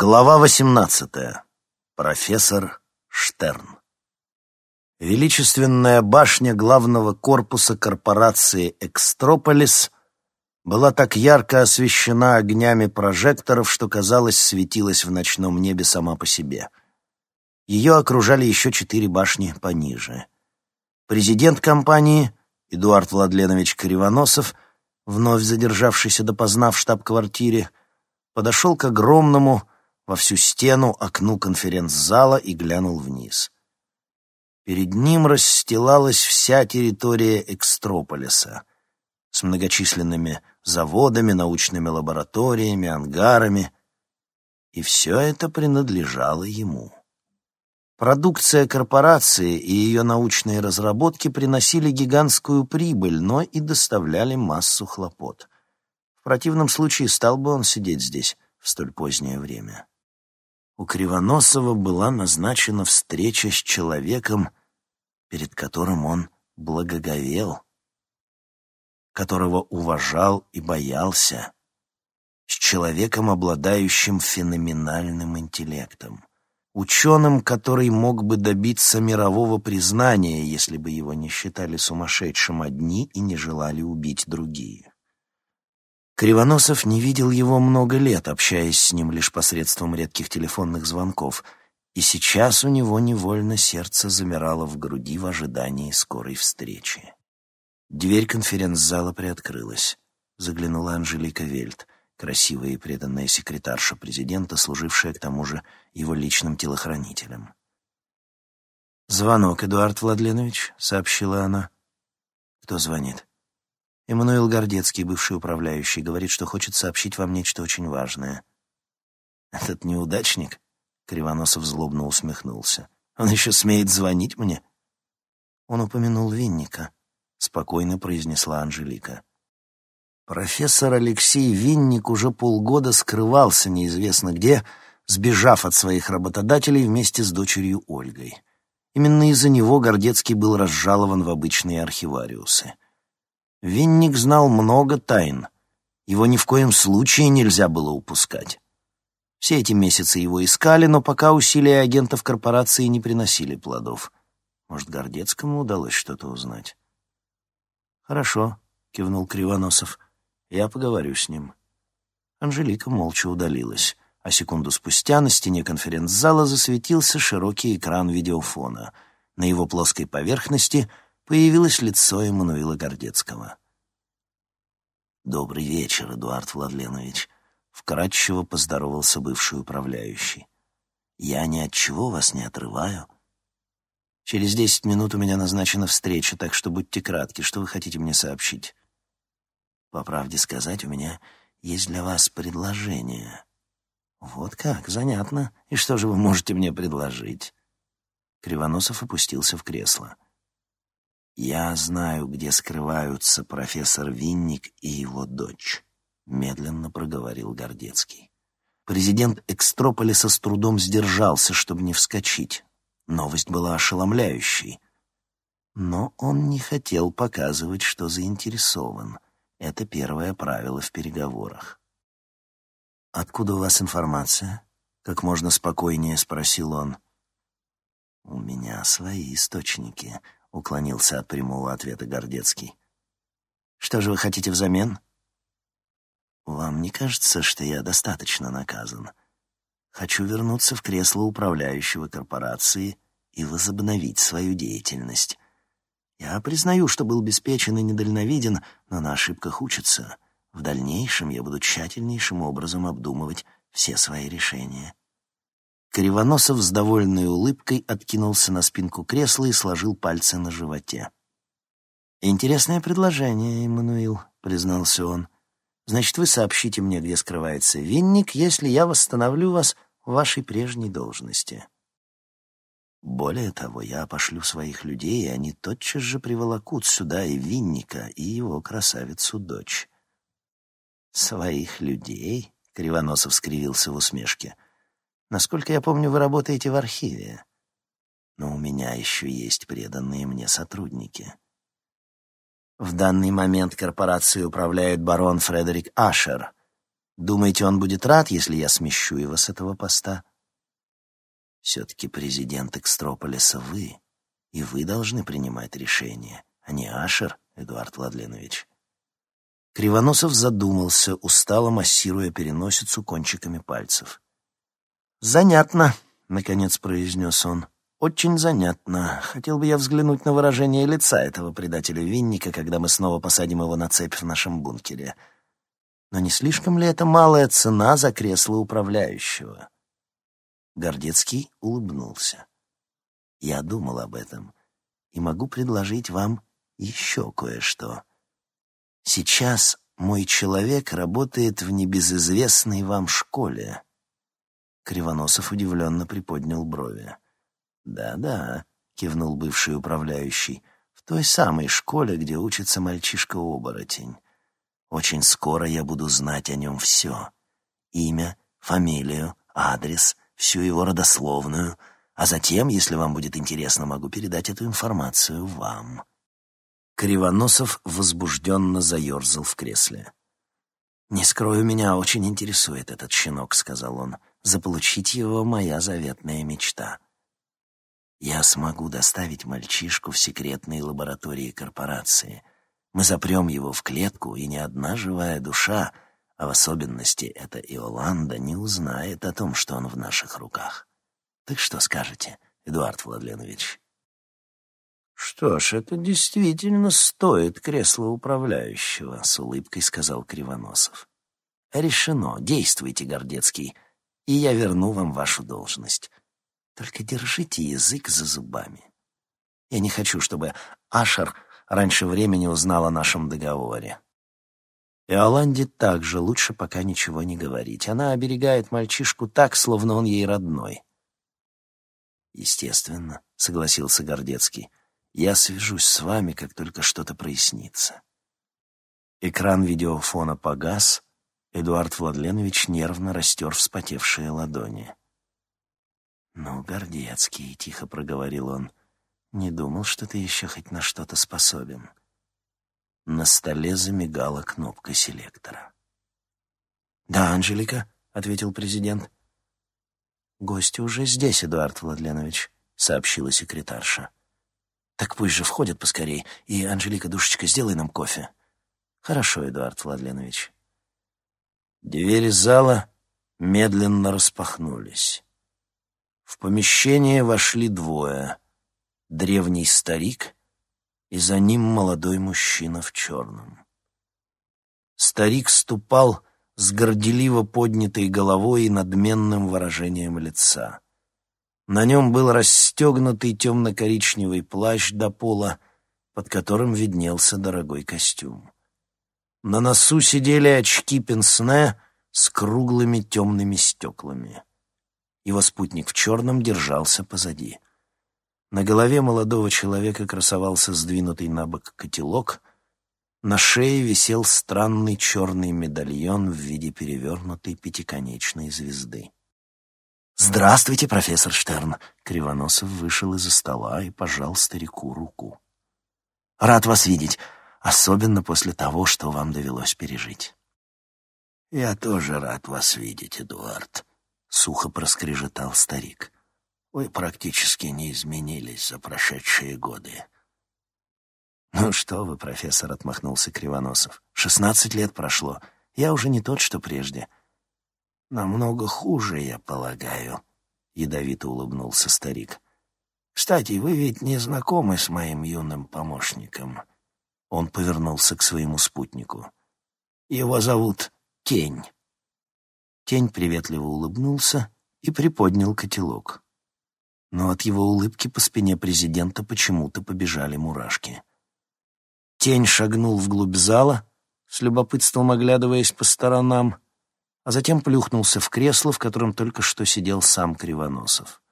Глава 18. Профессор Штерн. Величественная башня главного корпуса корпорации «Экстрополис» была так ярко освещена огнями прожекторов, что, казалось, светилась в ночном небе сама по себе. Ее окружали еще четыре башни пониже. Президент компании, Эдуард Владленович Кривоносов, вновь задержавшийся допоздна в штаб-квартире, подошел к огромному, во всю стену окну конференц-зала и глянул вниз. Перед ним расстилалась вся территория Экстрополиса с многочисленными заводами, научными лабораториями, ангарами, и все это принадлежало ему. Продукция корпорации и ее научные разработки приносили гигантскую прибыль, но и доставляли массу хлопот. В противном случае стал бы он сидеть здесь в столь позднее время у Кривоносова была назначена встреча с человеком, перед которым он благоговел, которого уважал и боялся, с человеком, обладающим феноменальным интеллектом, ученым, который мог бы добиться мирового признания, если бы его не считали сумасшедшим одни и не желали убить другие. Кривоносов не видел его много лет, общаясь с ним лишь посредством редких телефонных звонков, и сейчас у него невольно сердце замирало в груди в ожидании скорой встречи. Дверь конференц-зала приоткрылась. Заглянула Анжелика Вельт, красивая и преданная секретарша президента, служившая к тому же его личным телохранителем. «Звонок, Эдуард Владленович», — сообщила она. «Кто звонит?» Эммануил Гордецкий, бывший управляющий, говорит, что хочет сообщить вам нечто очень важное. Этот неудачник, Кривоносов злобно усмехнулся. Он еще смеет звонить мне? Он упомянул Винника, спокойно произнесла Анжелика. Профессор Алексей Винник уже полгода скрывался неизвестно где, сбежав от своих работодателей вместе с дочерью Ольгой. Именно из-за него Гордецкий был разжалован в обычные архивариусы. Винник знал много тайн. Его ни в коем случае нельзя было упускать. Все эти месяцы его искали, но пока усилия агентов корпорации не приносили плодов. Может, Гордецкому удалось что-то узнать? «Хорошо», — кивнул Кривоносов. «Я поговорю с ним». Анжелика молча удалилась, а секунду спустя на стене конференц-зала засветился широкий экран видеофона. На его плоской поверхности — появилось лицо Эммануила Гордецкого. «Добрый вечер, Эдуард Владленович», — вкратчиво поздоровался бывший управляющий. «Я ни от чего вас не отрываю. Через десять минут у меня назначена встреча, так что будьте кратки, что вы хотите мне сообщить?» «По правде сказать, у меня есть для вас предложение». «Вот как, занятно. И что же вы можете мне предложить?» Кривоносов опустился в кресло. «Я знаю, где скрываются профессор Винник и его дочь», — медленно проговорил Гордецкий. Президент Экстрополиса с трудом сдержался, чтобы не вскочить. Новость была ошеломляющей. Но он не хотел показывать, что заинтересован. Это первое правило в переговорах. «Откуда у вас информация?» — как можно спокойнее спросил он. «У меня свои источники», — уклонился от прямого ответа Гордецкий. «Что же вы хотите взамен?» «Вам не кажется, что я достаточно наказан? Хочу вернуться в кресло управляющего корпорации и возобновить свою деятельность. Я признаю, что был беспечен и недальновиден, но на ошибках учатся. В дальнейшем я буду тщательнейшим образом обдумывать все свои решения». Кривоносов с довольной улыбкой откинулся на спинку кресла и сложил пальцы на животе. «Интересное предложение, Эммануил», — признался он. «Значит, вы сообщите мне, где скрывается винник, если я восстановлю вас в вашей прежней должности». Более того, я пошлю своих людей, и они тотчас же приволокут сюда и Винника, и его красавицу-дочь. «Своих людей?» — Кривоносов скривился в усмешке — Насколько я помню, вы работаете в архиве. Но у меня еще есть преданные мне сотрудники. В данный момент корпорацией управляет барон Фредерик Ашер. Думаете, он будет рад, если я смещу его с этого поста? Все-таки президент Экстрополиса вы, и вы должны принимать решение, а не Ашер, Эдуард Владленович. Кривоносов задумался, устало массируя переносицу кончиками пальцев. «Занятно», — наконец произнес он. «Очень занятно. Хотел бы я взглянуть на выражение лица этого предателя Винника, когда мы снова посадим его на цепь в нашем бункере. Но не слишком ли это малая цена за кресло управляющего?» Гордецкий улыбнулся. «Я думал об этом и могу предложить вам еще кое-что. Сейчас мой человек работает в небезызвестной вам школе». Кривоносов удивленно приподнял брови. «Да-да», — кивнул бывший управляющий, — «в той самой школе, где учится мальчишка-оборотень. Очень скоро я буду знать о нем все. Имя, фамилию, адрес, всю его родословную, а затем, если вам будет интересно, могу передать эту информацию вам». Кривоносов возбужденно заерзал в кресле. «Не скрою, меня очень интересует этот щенок», — сказал он. «Заполучить его — моя заветная мечта. Я смогу доставить мальчишку в секретные лаборатории корпорации. Мы запрем его в клетку, и ни одна живая душа — а в особенности эта Иоланда не узнает о том, что он в наших руках. Так что скажете, Эдуард Владленович? «Что ж, это действительно стоит кресла управляющего», — с улыбкой сказал Кривоносов. «Решено. Действуйте, Гордецкий, и я верну вам вашу должность. Только держите язык за зубами. Я не хочу, чтобы Ашер раньше времени узнал о нашем договоре. И Аланде также лучше пока ничего не говорить. Она оберегает мальчишку так, словно он ей родной. «Естественно», — согласился Гордецкий. «Я свяжусь с вами, как только что-то прояснится». Экран видеофона погас. Эдуард Владленович нервно растер вспотевшие ладони. «Ну, Гордецкий», — тихо проговорил он, — «не думал, что ты еще хоть на что-то способен». На столе замигала кнопка селектора. «Да, Анжелика», — ответил президент. «Гости уже здесь, Эдуард Владленович», — сообщила секретарша. «Так пусть же входят поскорей, и, Анжелика, душечка, сделай нам кофе». «Хорошо, Эдуард Владленович». Двери зала медленно распахнулись. В помещение вошли двое — древний старик и за ним молодой мужчина в черном. Старик ступал с горделиво поднятой головой и надменным выражением лица. На нем был расстегнутый темно-коричневый плащ до пола, под которым виднелся дорогой костюм. На носу сидели очки пенсне с круглыми темными стеклами. Его спутник в черном держался позади. На голове молодого человека красовался сдвинутый на бок котелок, на шее висел странный черный медальон в виде перевернутой пятиконечной звезды. «Здравствуйте, профессор Штерн!» Кривоносов вышел из-за стола и пожал старику руку. «Рад вас видеть, особенно после того, что вам довелось пережить». «Я тоже рад вас видеть, Эдуард», — сухо проскрежетал старик. Вы практически не изменились за прошедшие годы. «Ну что вы, профессор», — отмахнулся Кривоносов. «Шестнадцать лет прошло. Я уже не тот, что прежде». «Намного хуже, я полагаю», — ядовито улыбнулся старик. «Кстати, вы ведь не знакомы с моим юным помощником». Он повернулся к своему спутнику. «Его зовут Тень». Тень приветливо улыбнулся и приподнял котелок но от его улыбки по спине президента почему-то побежали мурашки. Тень шагнул вглубь зала, с любопытством оглядываясь по сторонам, а затем плюхнулся в кресло, в котором только что сидел сам Кривоносов.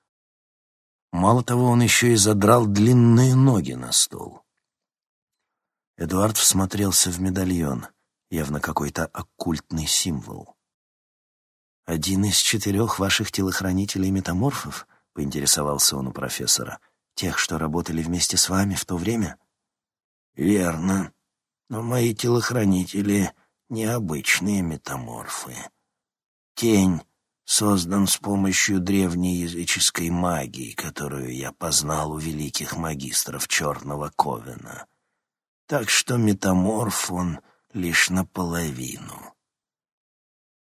Мало того, он еще и задрал длинные ноги на стол. Эдуард всмотрелся в медальон, явно какой-то оккультный символ. «Один из четырех ваших телохранителей-метаморфов?» поинтересовался он у профессора. «Тех, что работали вместе с вами в то время?» «Верно. Но мои телохранители — необычные метаморфы», тень создан с помощью древней языческой магии, которую я познал у великих магистров Черного Ковена. Так что метаморф он лишь наполовину.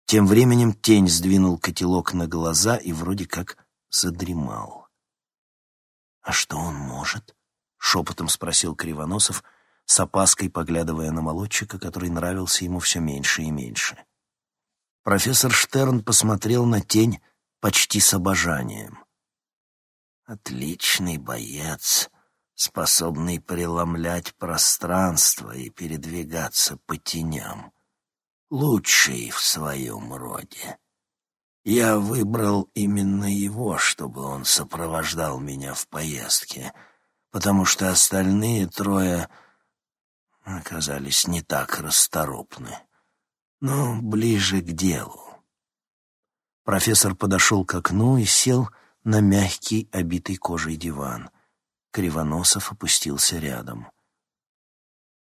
Тем временем тень сдвинул котелок на глаза и вроде как задремал. «А что он может?» — шепотом спросил Кривоносов, с опаской поглядывая на молодчика, который нравился ему все меньше и меньше. Профессор Штерн посмотрел на тень почти с обожанием. «Отличный боец, способный преломлять пространство и передвигаться по теням. Лучший в своем роде. Я выбрал именно его, чтобы он сопровождал меня в поездке, потому что остальные трое оказались не так расторопны, но ближе к делу. Профессор подошел к окну и сел на мягкий, обитый кожей диван — Кривоносов опустился рядом.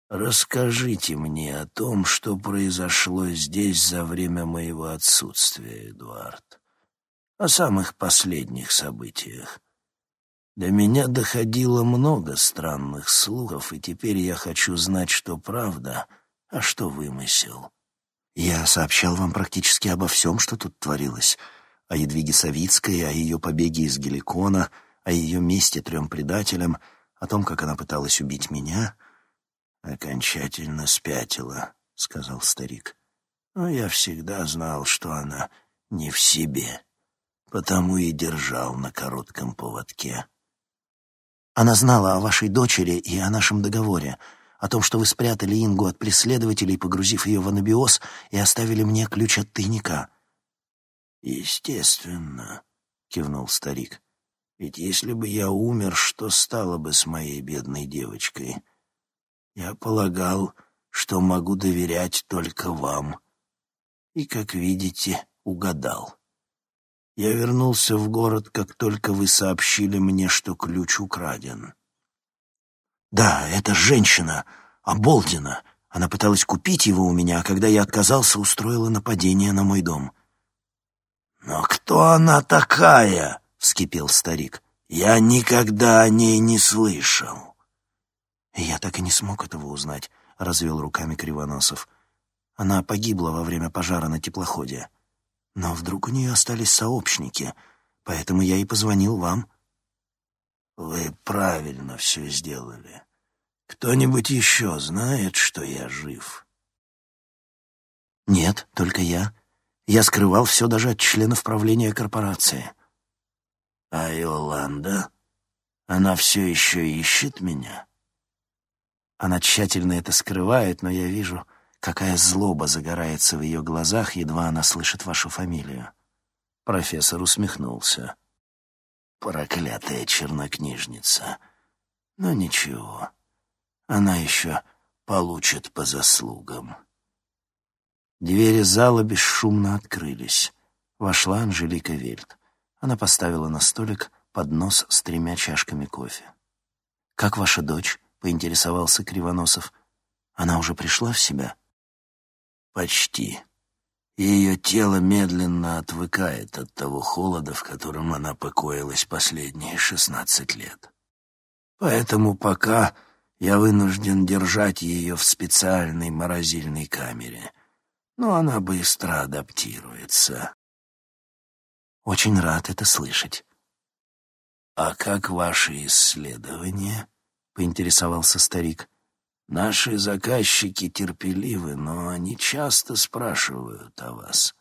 «Расскажите мне о том, что произошло здесь за время моего отсутствия, Эдуард. О самых последних событиях. До меня доходило много странных слухов, и теперь я хочу знать, что правда, а что вымысел». «Я сообщал вам практически обо всем, что тут творилось. О Едвиге Савицкой, о ее побеге из Геликона» о ее месте трем предателям, о том, как она пыталась убить меня. «Окончательно спятила», — сказал старик. «Но я всегда знал, что она не в себе, потому и держал на коротком поводке». «Она знала о вашей дочери и о нашем договоре», о том, что вы спрятали Ингу от преследователей, погрузив ее в анабиоз, и оставили мне ключ от тайника». «Естественно», — кивнул старик. Ведь если бы я умер, что стало бы с моей бедной девочкой? Я полагал, что могу доверять только вам. И, как видите, угадал. Я вернулся в город, как только вы сообщили мне, что ключ украден. Да, эта женщина, Оболдина. Она пыталась купить его у меня, а когда я отказался, устроила нападение на мой дом. «Но кто она такая?» — вскипел старик. «Я никогда о ней не слышал». «Я так и не смог этого узнать», — развел руками Кривоносов. «Она погибла во время пожара на теплоходе. Но вдруг у нее остались сообщники, поэтому я и позвонил вам». «Вы правильно все сделали. Кто-нибудь еще знает, что я жив?» «Нет, только я. Я скрывал все даже от членов правления корпорации». А Иоланда? Она все еще ищет меня? Она тщательно это скрывает, но я вижу, какая злоба загорается в ее глазах, едва она слышит вашу фамилию. Профессор усмехнулся. Проклятая чернокнижница. Но ничего, она еще получит по заслугам. Двери зала бесшумно открылись. Вошла Анжелика Вельт. Она поставила на столик поднос с тремя чашками кофе. «Как ваша дочь?» — поинтересовался Кривоносов. «Она уже пришла в себя?» «Почти. Ее тело медленно отвыкает от того холода, в котором она покоилась последние шестнадцать лет. Поэтому пока я вынужден держать ее в специальной морозильной камере, но она быстро адаптируется. Очень рад это слышать. «А как ваши исследования?» — поинтересовался старик. «Наши заказчики терпеливы, но они часто спрашивают о вас».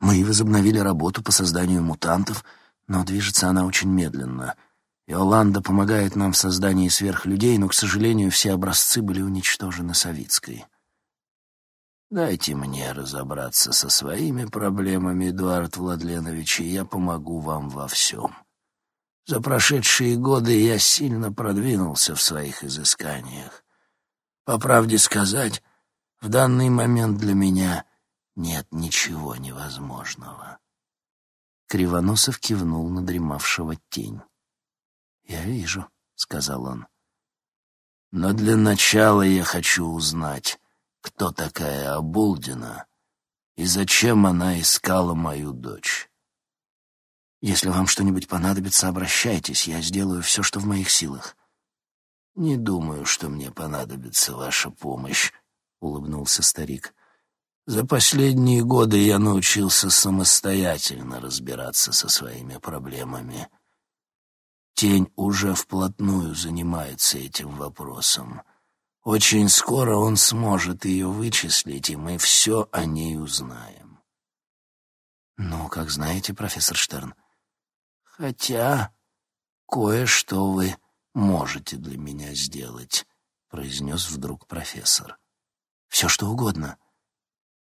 «Мы возобновили работу по созданию мутантов, но движется она очень медленно. Иоланда помогает нам в создании сверхлюдей, но, к сожалению, все образцы были уничтожены Савицкой». Дайте мне разобраться со своими проблемами, Эдуард Владленович, и я помогу вам во всем. За прошедшие годы я сильно продвинулся в своих изысканиях. По правде сказать, в данный момент для меня нет ничего невозможного. Кривоносов кивнул на дремавшего тень. «Я вижу», — сказал он. «Но для начала я хочу узнать, кто такая Обулдина И зачем она искала мою дочь? Если вам что-нибудь понадобится, обращайтесь, я сделаю все, что в моих силах. Не думаю, что мне понадобится ваша помощь, улыбнулся старик. За последние годы я научился самостоятельно разбираться со своими проблемами. Тень уже вплотную занимается этим вопросом. Очень скоро он сможет ее вычислить, и мы все о ней узнаем. Ну, как знаете, профессор Штерн. Хотя кое-что вы можете для меня сделать, произнес вдруг профессор. Все что угодно.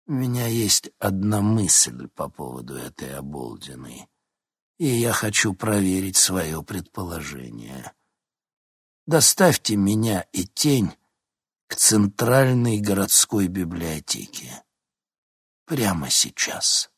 У меня есть одна мысль по поводу этой оболдины, и я хочу проверить свое предположение. Доставьте меня и тень к центральной городской библиотеке. Прямо сейчас.